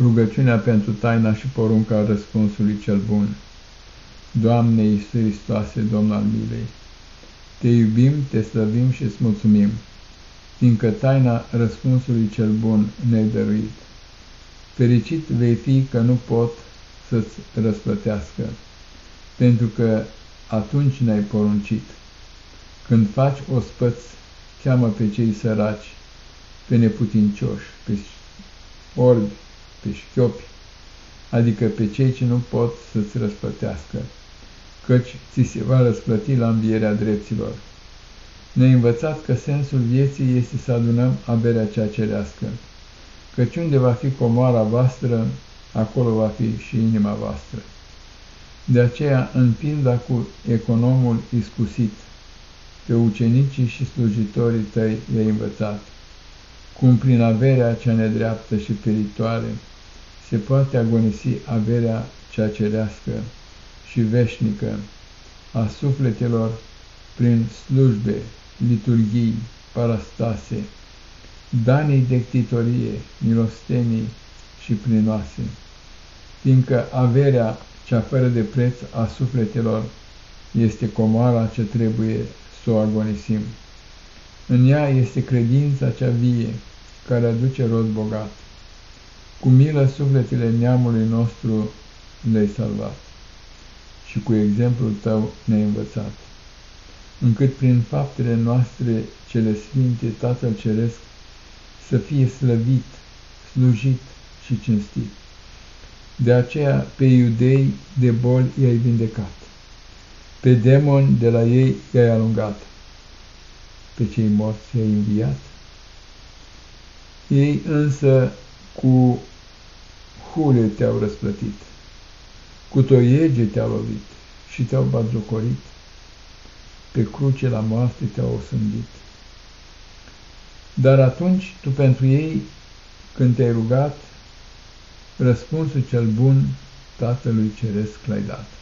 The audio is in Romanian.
Rugăciunea pentru taina și porunca răspunsului cel bun. Doamne Iisus Hristoase, Domnul al milei, Te iubim, Te slăvim și îți mulțumim, fiindcă taina răspunsului cel bun ne-ai dăruit. Fericit vei fi că nu pot să-ți răsplătească, pentru că atunci ne-ai poruncit. Când faci o spăț, cheamă pe cei săraci, pe neputincioși, pe orbi, pe șchiopi, adică pe cei ce nu pot să-ți răsplătească, căci ți se va răsplăti la învierea dreptilor. Ne-ai învățat că sensul vieții este să adunăm averea cea cerească, căci unde va fi comoara voastră, acolo va fi și inima voastră. De aceea, în pinda cu economul iscusit, pe ucenicii și slujitorii tăi i-ai învățat cum prin averea cea nedreaptă și peritoare se poate agonisi averea cea cerească și veșnică a sufletelor prin slujbe, liturghii, parastase, danii de ctitorie, milostenii și plinoase, fiindcă averea cea fără de preț a sufletelor este comoara ce trebuie să o agonisim. În ea este credința cea vie, care aduce rod bogat. Cu milă sufletele neamului nostru le-ai salvat și cu exemplul tău ne-ai învățat, încât prin faptele noastre cele sfinte Tatăl Ceresc să fie slăvit, slujit și cinstit. De aceea pe iudei de boli i-ai vindecat, pe demoni de la ei i-ai alungat, pe cei morți i-ai înviat, ei însă cu hule te-au răsplătit, cu toiege te-au lovit și te-au batjocorit, pe cruce la moarte te-au osândit. Dar atunci tu pentru ei, când te-ai rugat, răspunsul cel bun Tatălui Ceresc l-ai dat.